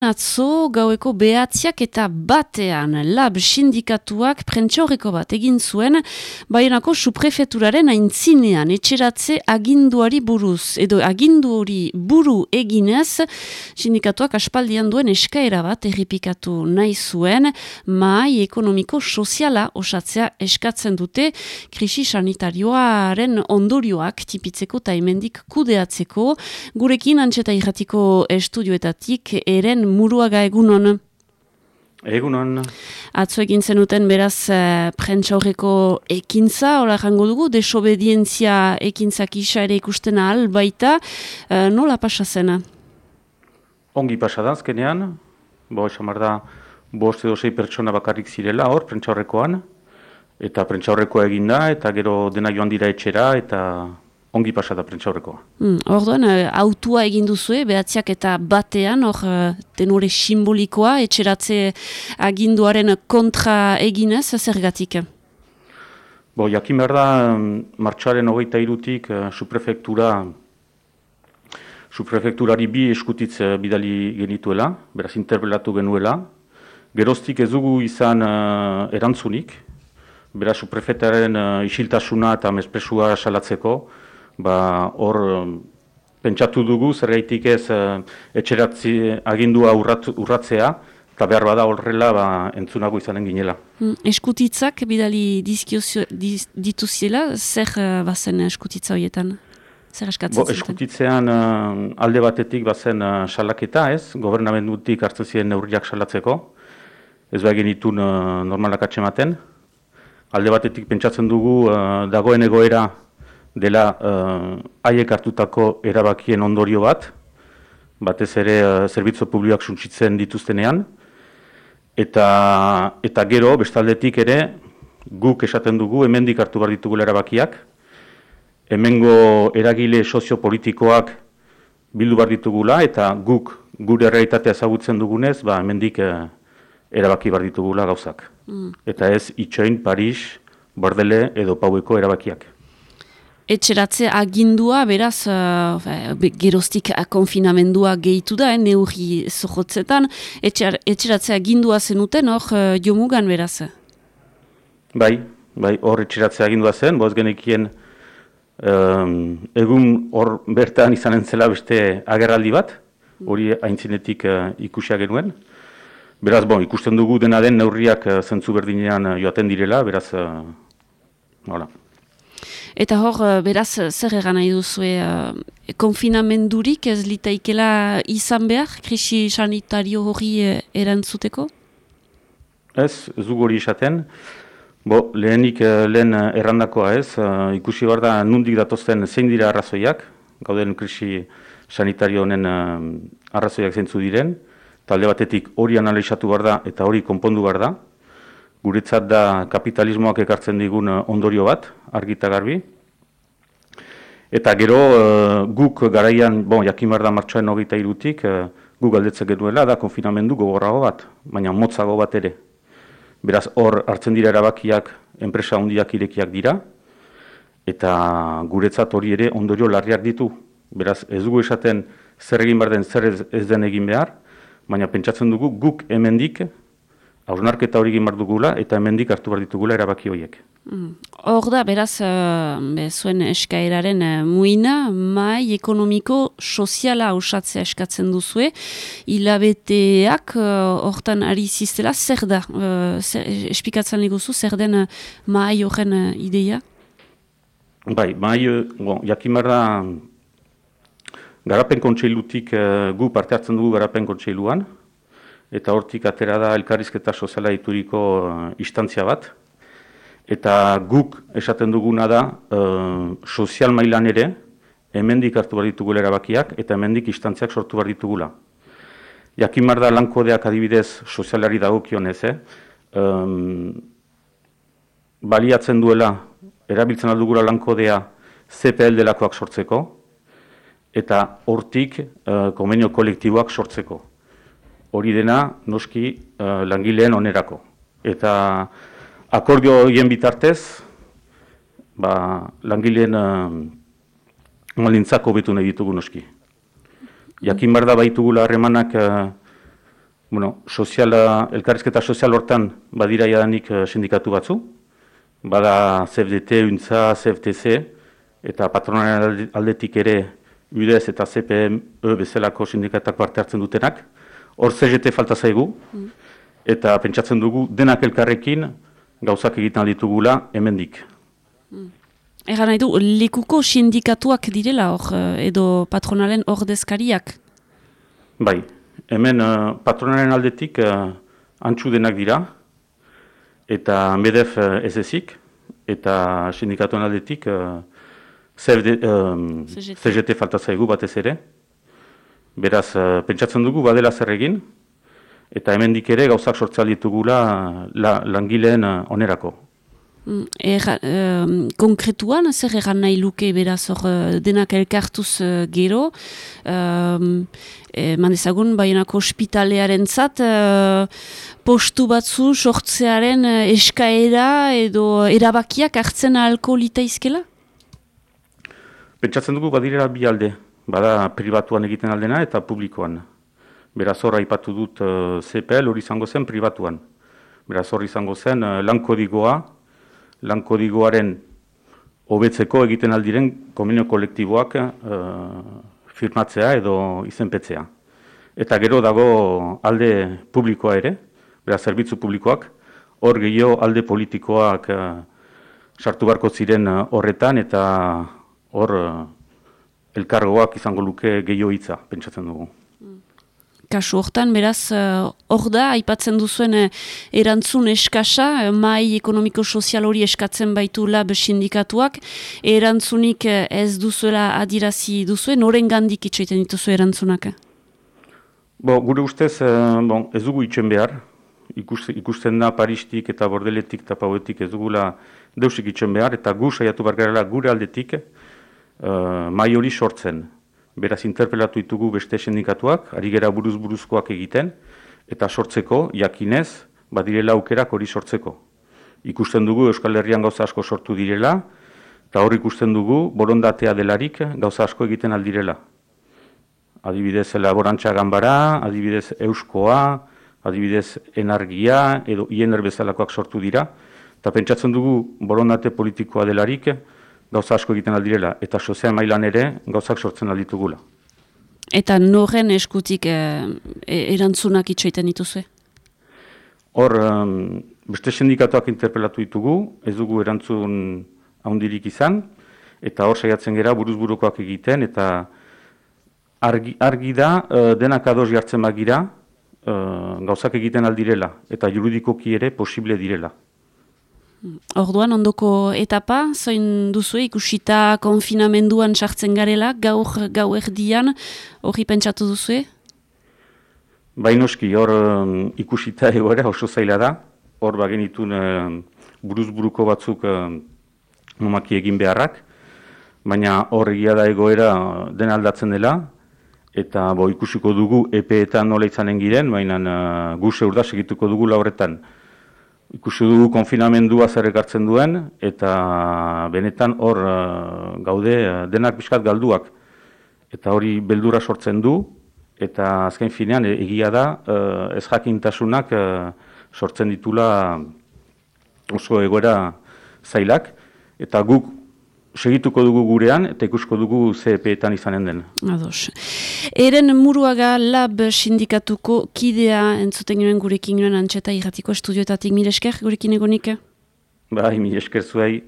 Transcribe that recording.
Atzo gaueko behatziak eta batean lab sindikatuak prentxaurreko bat egin zuen Baionako suprefeturaren aintzinean etxeratze aginduari buruz edo aginduari buru eginez sindikatuak aspaldian duen eskaera bat erripikatu nahi zuen. Mai ekonomiko soziala osatzea eskatzen dute krisi sanitarioaren ondorioak tipitzeko eta emendik kudeatzeko. Gurekin antxeta irratiko estudioetatik eren muruaga egunon. Egunon. Atzo egin zenuten beraz uh, prentsa horreko ekintza, hola jango dugu, desobedientzia ekintzak isa ere ikusten ahal baita, uh, nola pasa zena? Ongi pasa da, azkenean, bo, esamar da, bost edo sei pertsona bakarrik zirela hor, prentsa horrekoan, eta prentsa horrekoa egin da, eta gero dena joan dira etxera, eta ongi pasa da prentxaurrekoa. Mm, Orduan, uh, autua egin duzue, behatziak eta batean, hor uh, tenore simbolikoa, etxeratze aginduaren kontra eginez, zergatik? Bo, jakin behar da, martxaren hogeita irutik, uh, suprefektura, suprefekturari bi eskutitz bidali genituela, beraz interpelatu genuela, geroztik ez dugu izan erantzunik, beraz suprefetaren isiltasuna eta mespresua salatzeko, ba hor pentsatu dugu zergaitik ez uh, etxeratzi agindua urratzea eta behar bada horrela ba, entzunago izanen ginela. Hmm, eskutitzak bidali dituziela, zer uh, bazen eskutitza horietan? Zer eskatzen Bo, Eskutitzean uh, alde batetik bazen uh, salaketa ez, gobernamendutik hartzen ziren neurriak salatzeko, ez behar genitun uh, normalak atxematen. Alde batetik pentsatzen dugu uh, dagoen egoera dela uh, haiek hartutako erabakien ondorio bat, batez ere uh, zerbitzu publikoak suntsitzen dituztenean, eta, eta gero, bestaldetik ere, guk esaten dugu, hemendik hartu behar ditugula erabakiak, hemengo eragile soziopolitikoak bildu behar ditugula, eta guk gure realitatea ezagutzen dugunez, ba, hemendik uh, erabaki behar ditugula gauzak. Mm. Eta ez, itxoin, Paris, Bordele edo Paueko erabakiak etxeratze agindua, beraz, uh, geroztik konfinamendua gehitu da, eh, neurri zohotzetan, etxeratze agindua zenuten, hor, uh, jomugan, beraz? Bai, bai, hor etxeratze agindua zen, boz genekien um, egun hor bertan izanen zela beste agerraldi bat, hori haintzinetik uh, ikusia genuen. Beraz, bon, ikusten dugu dena den neurriak uh, zentzu berdinean uh, joaten direla, beraz, uh, Eta hor, eh, beraz, zer egan nahi duzu, uh, konfinamendurik ez litaikela izan behar, krisi sanitario hori uh, erantzuteko? Ez, dugu hori esaten. Bo, lehenik lehen errandakoa ez, ikusi behar da nundik datozten zein dira arrazoiak, gauden krisi sanitario honen arrazoiak zeintzu diren, talde batetik hori analizatu behar da eta hori konpondu behar da, guretzat da kapitalismoak ekartzen digun eh, ondorio bat, argita garbi. Eta gero uh, guk garaian, bon, jakin behar da martxoen hogeita irutik, uh, guk galdetzen genuela da konfinamendu gogorrago bat, baina motzago bat ere. Beraz, hor hartzen dira erabakiak enpresa hondiak irekiak dira, eta guretzat hori ere ondorio larriak ditu. Beraz, ez dugu esaten zer egin behar den, zer ez, ez den egin behar, baina pentsatzen dugu guk hemendik hausnarketa hori egin dugula eta hemendik hartu behar ditugula erabaki horiek. Mm. Hor da, beraz, uh, zuen eskaeraren uh, muina, mai ekonomiko soziala osatzea eskatzen duzue, hilabeteak uh, hortan ari ziztela, zer da, uh, zer, espikatzen liguzu, zer den uh, mai horren uh, ideia? Bai, mai, bon, jakimar da, garapen kontseilutik uh, gu parte hartzen dugu garapen kontseiluan, eta hortik atera da elkarrizketa soziala ituriko uh, instantzia bat. Eta guk esaten duguna da, uh, sozial mailan ere, hemendik hartu behar ditugula erabakiak, eta hemendik instantziak sortu behar ditugula. Jakin mar da lankodeak adibidez sozialari dagokionez, eh? um, baliatzen duela, erabiltzen aldugula lankodea CPL delakoak sortzeko, eta hortik uh, komenio kolektiboak sortzeko hori dena noski uh, langileen onerako. Eta akordio horien bitartez, ba, langileen uh, malintzako betu nahi ditugu noski. Jakin behar da baitugula harremanak uh, Bueno, soziala, elkarrizketa sozial hortan badira jadanik uh, sindikatu batzu, bada CFDT, UNTZA, CFTC, eta patronaren aldetik ere UDES eta CPM e bezalako sindikatak parte hartzen dutenak. Hor CGT falta zaigu, mm. eta pentsatzen dugu denak elkarrekin gauzak egiten ditugula hemendik. Mm. Egan nahi du, lekuko sindikatuak direla hor, eh, edo patronalen ordezkariak? Bai, hemen uh, patronaren aldetik uh, antxu denak dira, eta MEDEF uh, ez ezik, eta sindikatuen aldetik uh, CFD, um, CGT. CGT falta zaigu batez ere. Beraz, uh, pentsatzen dugu badela zer egin, eta hemendik ere gauzak sortzalitugula la, langileen onerako. Mm, er, konkretuan, zer egan nahi luke beraz hor denak elkartuz gero, e, mandezagun, baionako ospitalearen zat, postu batzu sortzearen eskaera edo erabakiak hartzen ahalko litaizkela? Pentsatzen dugu badirera bi alde, bada pribatuan egiten aldena eta publikoan. Beraz hor aipatu dut uh, CPL hori izango zen pribatuan. Beraz hor izango zen uh, lankodigoa, lankodigoaren hobetzeko egiten aldiren komunio kolektiboak uh, firmatzea edo izenpetzea. Eta gero dago alde publikoa ere, beraz zerbitzu publikoak, hor gehiago alde politikoak uh, sartu barko ziren horretan eta hor elkargoak izango luke gehiago hitza, pentsatzen dugu. Kasu hortan, beraz, uh, hor da, aipatzen duzuen uh, erantzun eskasa, mai ekonomiko-sozial hori eskatzen baitu lab sindikatuak, erantzunik ez duzuela adirazi duzuen, noren gandik itxoiten dituzu erantzunak? Bo, gure ustez, bon, ez dugu itxen behar, ikusten da Paristik eta Bordeletik eta Pauetik ez dugula deusik itxen behar, eta gu saiatu bargarela gure aldetik, uh, mai hori sortzen. Beraz interpelatu ditugu beste sindikatuak, ari gera buruz buruzkoak egiten, eta sortzeko, jakinez, badirela aukerak hori sortzeko. Ikusten dugu Euskal Herrian gauza asko sortu direla, eta hor ikusten dugu borondatea delarik gauza asko egiten aldirela. Adibidez laborantza ganbara, adibidez euskoa, adibidez enargia, edo iener bezalakoak sortu dira, eta pentsatzen dugu borondate politikoa delarik, gauza asko egiten aldirela, eta sozial mailan ere gauzak sortzen alditugula. Eta noren eskutik e, erantzunak itxoiten dituzue? Hor, beste sindikatuak interpelatu ditugu, ez dugu erantzun haundirik izan, eta hor saiatzen gera buruzburukoak egiten, eta argi, argi da uh, denak ados jartzen bagira uh, gauzak egiten aldirela, eta juridikoki ere posible direla. Orduan, ondoko etapa, zoin duzu ikusita konfinamenduan sartzen garela, gaur, gau erdian, hori pentsatu duzu? Bainoski, hor um, ikusita egoera oso zaila da, hor bagenitun um, buruzburuko batzuk um, nomaki egin beharrak, baina hor egia da egoera den aldatzen dela, eta bo, ikusiko dugu EPE-etan nola izanen giren, baina uh, guse urda segituko dugu lauretan. Ikusi dugu konfinamendua zer ekartzen duen, eta benetan hor uh, gaude uh, denak bizkat galduak. Eta hori beldura sortzen du, eta azken finean e, egia da uh, ez jakintasunak sortzen ditula oso egoera zailak. Eta guk segituko dugu gurean eta ikusko dugu CEP-etan izanen den. Ados. Eren muruaga lab sindikatuko kidea entzuten ginen gurekin nuen antxeta irratiko estudioetatik mil esker gurekin egonik? Bai, mil esker zuei.